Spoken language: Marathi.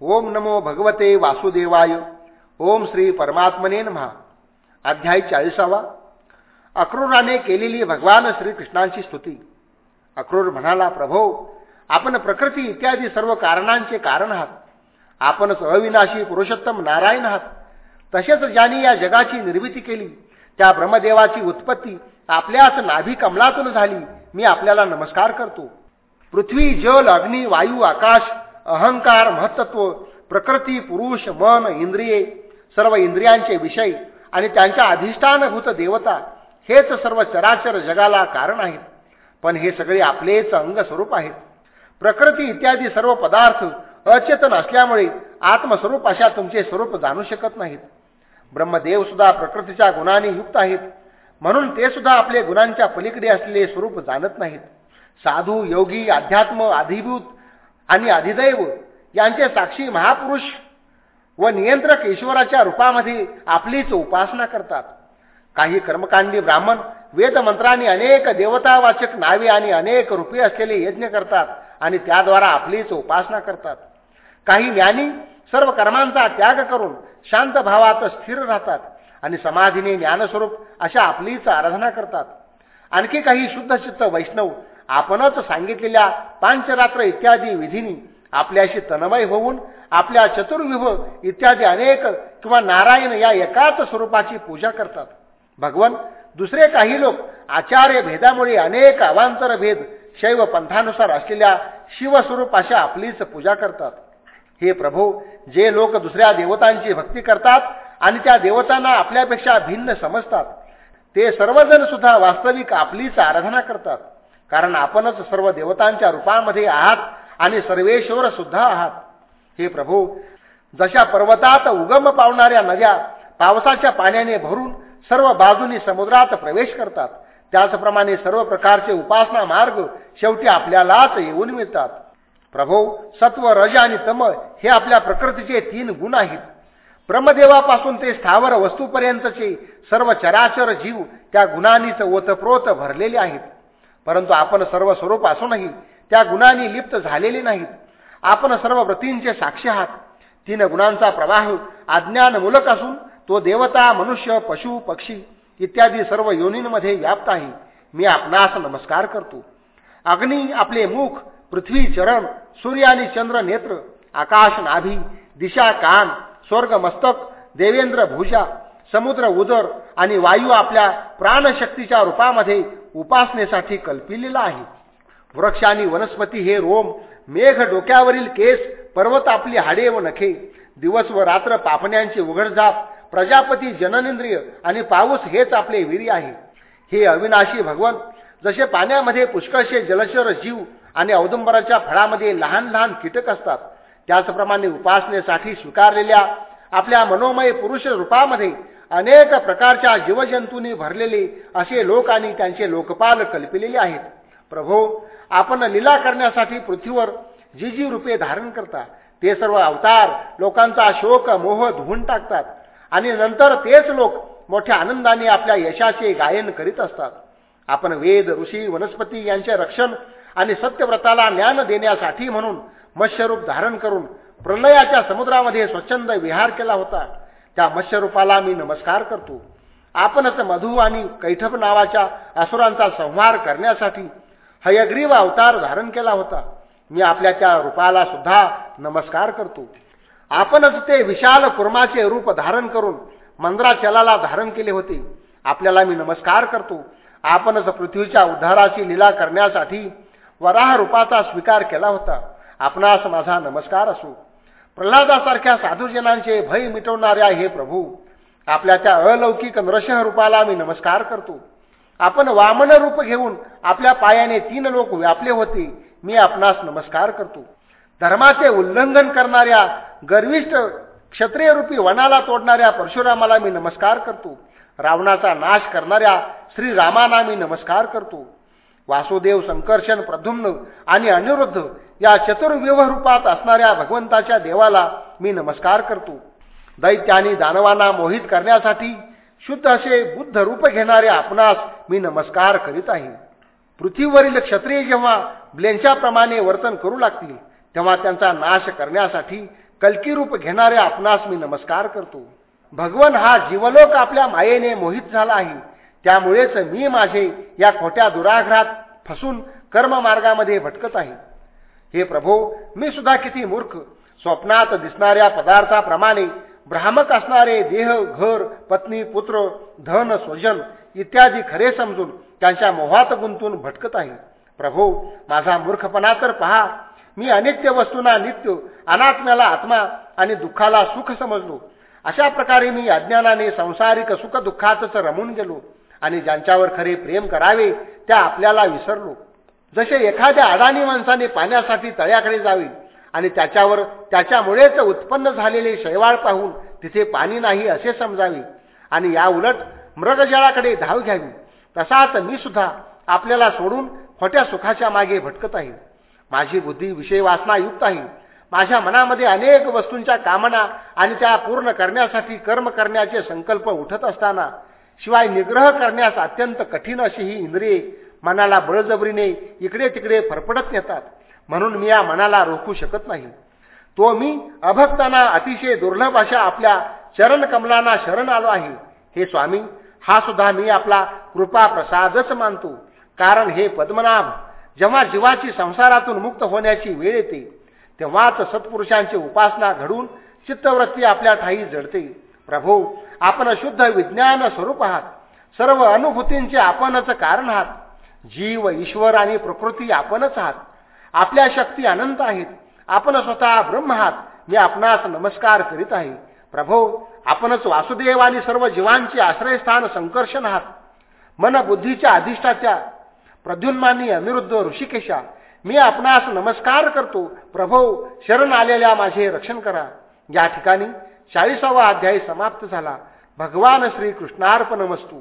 ओम नमो भगवते वासुदेवाय. ओम श्री परमात्मने महा अध्याय चाळीसावा. अक्रूराने केलेली भगवान श्रीकृष्णांची स्तुती. अक्रूर म्हणाला प्रभो आपण प्रकृती इत्यादी सर्व कारणांचे कारण आहात. आपणच अविनाशी पुरुषोत्तम नारायण आहात. तसेच ज्यांनी या जगाची निर्मिती केली त्या ब्रह्मदेवाची उत्पत्ती आपल्याच नाभी कमलातून झाली मी आपल्याला नमस्कार करतो. पृथ्वी जल अग्नी वायू आकाश अहंकार महत्त्व प्रकृती पुरुष मन इंद्रिये सर्व इंद्रियांचे विषय आणि त्यांच्या अधिष्ठानभूत देवता हेच सर्व चराचर जगाला कारण आहेत. पण हे सगळे आपलेच अंगस्वरूप आहेत. प्रकृती इत्यादी सर्व पदार्थ अचेतन असल्यामुळे आत्मस्वरूप अशा तुमचे स्वरूप जाणू शकत नाहीत. ब्रह्मदेव सुद्धा प्रकृतीच्या गुणांनी युक्त आहेत. म्हणून ते सुद्धा आपले गुणांच्या पलीकडे असलेले स्वरूप जाणत नाहीत. साधू योगी अध्यात्म अधिभूत आणि अधिदैव यांचे साक्षी महापुरुष व नियंत्रक ईश्वराच्या रूपामध्ये आपलीच उपासना करतात. काही कर्मकांडी ब्राह्मण वेदमंत्रांनी अनेक देवतावाचक नावे आणि अनेक रूपे असलेले यज्ञ करतात आणि त्याद्वारा आपलीच उपासना करतात. काही ज्ञानी सर्व कर्मांचा त्याग करून शांत भावात स्थिर राहतात आणि समाधीने ज्ञानस्वरूप अशा आपलीच आराधना करतात. आणखी काही शुद्धचित्त वैष्णव आपणच सांगितलेल्या पांचरात्र इत्यादी विधींनी आपल्याशी तन्मय होऊन आपल्या चतुर्विभ इत्यादी अनेक किंवा नारायण या एकाच स्वरूपाची पूजा करतात. भगवन दुसरे काही लोक आचार्य भेदामुळे अनेक अवांतर भेद शैव पंथानुसार असलेल्या शिवस्वरूप अशा आपलीच पूजा करतात. हे प्रभू जे लोक दुसऱ्या देवतांची भक्ती करतात आणि त्या देवतांना आपल्यापेक्षा भिन्न समजतात ते सर्वजण सुद्धा वास्तविक आपलीच आराधना करतात. कारण आपणच सर्व देवतांच्या रूपामध्ये आहात आणि सर्वेश्वर सुद्धा आहात. हे प्रभू जशा पर्वतात उगम पावणाऱ्या नद्या पावसाच्या पाण्याने भरून सर्व बाजूनी समुद्रात प्रवेश करतात त्याचप्रमाणे सर्व प्रकारचे उपासना मार्ग शेवटी आपल्यालाच येऊन मिळतात. प्रभो सत्व रज आणि तम हे आपल्या प्रकृतीचे तीन गुण आहेत. ब्रह्मदेवापासून ते स्थावर वस्तूपर्यंतचे सर्व चराचर जीव त्या गुणांनीच ओतप्रोत भरलेले आहेत. परंतु आपण सर्व स्वरूप असूनही त्या गुणांनी लिप्त झालेले नाहीत. आपण सर्व व्रतींचे साक्षी आहात. तीन गुणांचा प्रवाह अज्ञानमूलक असून तो देवता मनुष्य पशु पक्षी इत्यादी सर्व योनींमध्ये व्याप्त आहे. मी आपणास नमस्कार करतो. अग्नी आपले मुख पृथ्वी चरण सूर्य आणि चंद्र नेत्र आकाश नाभी दिशा कान स्वर्ग मस्तक देवेंद्र भूषा समुद्र उदर आणि वायू आपल्या प्राणशक्तीच्या रूपामध्ये उपासनेसाठी कल्पिलेला आहे. वृक्ष आणि वनस्पती हे रोम मेघ डोक्यावरील केस पर्वत आपली हाडे व नखे. दिवस व रात्र पापण्यांची उघडझाप प्रजापती जननेंद्रिय आणि पाऊस हेच आपले वीरी आहे. हे अविनाशी भगवन जसे पाण्यामध्ये पुष्कळशे जलचर जीव आणि औदुंबराच्या फळामध्ये लहान लहान कीटक असतात त्याचप्रमाणे उपासनेसाठी स्वीकारलेल्या आपल्या मनोमय पुरुष रूपामध्ये अनेक प्रकारच्या जीवजंतूंनी भरलेले असे लोक आणि त्यांचे लोकपाल कल्पिलेले आहेत. प्रभो आपण लीला करण्यासाठी पृथ्वीवर जी जी रूपे धारण करता ते सर्व अवतार लोकांचा शोक मोह धुवून टाकतात आणि नंतर तेच लोक मोठ्या आनंदाने आपल्या यशाचे गायन करीत असतात. आपण वेद ऋषी वनस्पती यांचे रक्षण आणि सत्यव्रताला ज्ञान देण्यासाठी म्हणून मत्स्यरूप धारण करून प्रलयाच्या समुद्रामध्ये स्वच्छंद विहार केला होता. त्या मत्स्यरूपाला मी नमस्कार करतो. आपणच मधु आणि कैठप नावाच्या असुरांचा संहार करण्यासाठी हयग्रीव अवतार धारण केला होता. मी आपल्या त्या रूपाला सुद्धा नमस्कार करतो. आपणच ते विशाल कुर्माचे रूप धारण करून मंद्राचलाला धारण केले होते. आपल्याला मी नमस्कार करतो. आपणच पृथ्वीच्या उद्धाराची लीला करण्यासाठी वराह रूपाचा स्वीकार केला होता. आपणास माझा नमस्कार असो. प्रल्हादासारख्या साधूजनांचे भय मिटवणाऱ्या हे प्रभू आपल्या त्या अलौकिक नृसिंह रूपाला मी नमस्कार करतो. आपण वामन रूप घेऊन आपल्या पायाने तीन लोक व्यापले होते मी आपणास नमस्कार करतो. धर्माचे उल्लंघन करणाऱ्या गर्विष्ठ क्षत्रिय रूपी वनाला तोडणाऱ्या परशुरामाला मी नमस्कार करतो. रावणाचा नाश करणाऱ्या श्रीरामाना मी नमस्कार करतो. वासुदेव संकर्षण प्रद्युम्न आणि अनिरुद्ध या चतुर्व्यूह रूपात असणाऱ्या भगवंताच्या देवाला मी नमस्कार करतो. दैत्यानी आणि दानवांना मोहित करण्यासाठी शुद्ध असे बुद्ध रूप घेणारे आपणास मी नमस्कार करीत आहे. पृथ्वीवरील क्षत्रिय जेव्हा ब्लेंशाप्रमाणे वर्तन करू लागतील तेव्हा त्यांचा नाश करण्यासाठी कलकी रूप घेणाऱ्या आपणास मी नमस्कार करतो. भगवान हा जीवलोक आपल्या मायेने मोहित झाला आहे. त्यामुळेच मी माझे या खोट्या दुराग्रहात फसून कर्ममार्गामध्ये भटकत आहे. हे प्रभो मी सुद्धा किती मूर्ख. स्वप्नात दिसणाऱ्या पदार्थाप्रमाणे भ्रामक असणारे देह घर पत्नी पुत्र धन स्वजन इत्यादी खरे समजून त्यांच्या मोहात गुंतून भटकत आहे. प्रभो माझा मूर्खपणा तर पहा. मी अनित्य वस्तूंना नित्य अनात्म्याला आत्मा आणि दुःखाला सुख समजलो. अशा प्रकारे मी अज्ञानाने संसारिक सुख दुःखातच रमून गेलो. आणि ज्यांच्यावर खरे प्रेम करावे त्या आपल्याला विसरलो. जसे एखाद्या अडाणी माणसाने पाण्यासाठी तळ्याकडे जावे आणि त्याच्यावर त्याच्यामुळेच उत्पन्न झालेले शैवाळ पाहून तिथे पाणी नाही असे समजावे आणि या उलट मृगजळाकडे धाव घ्यावी तसाच मी सुद्धा आपल्याला सोडून खोट्या सुखाच्या मागे भटकत आहे. माझी बुद्धी विषय वासनायुक्त आहे. माझ्या मनामध्ये अनेक वस्तूंच्या कामना आणि त्या पूर्ण करण्यासाठी कर्म करण्याचे संकल्प उठत असताना शिवाय निग्रह करण्यास अत्यंत कठीण अशी ही इंद्रिये मनाला बळजबरीने इकडे तिकडे फरफडत नेतात. म्हणून मी या मनाला रोखू शकत नाही. तो मी अभक्तांना अतिशय दुर्लभ अशा आपल्या चरण कमलांना शरण आलो आहे. हे स्वामी हा सुद्धा मी आपला कृपा प्रसादच मानतो. कारण हे पद्मनाभ जेव्हा जीवाची संसारातून मुक्त होण्याची वेळ येते तेव्हाच सत्पुरुषांची उपासना घडून चित्तवृत्ती आपल्या ठाई जडते. प्रभू आपण शुद्ध विज्ञान स्वरूप आहात. सर्व अनुभूतींचे आपणच कारण आहात. जीव ईश्वर आणि प्रकृती आपणच आहात. आपल्या शक्ती अनंत आहेत. आपण स्वतः ब्रह्म आहात. मी आपणास नमस्कार करीत आहे. प्रभो आपणच वासुदेव आणि सर्व जीवांचे आश्रयस्थान संकर्षण आहात. मन बुद्धीच्या अधिष्ठाच्या प्रद्युन्मानी अनिरुद्ध ऋषिकेशा मी आपणास नमस्कार करतो. प्रभो शरण आलेल्या माझे रक्षण करा. या ठिकाणी चाळीसावा अध्याय समाप्त झाला. भगवान श्री वस्तू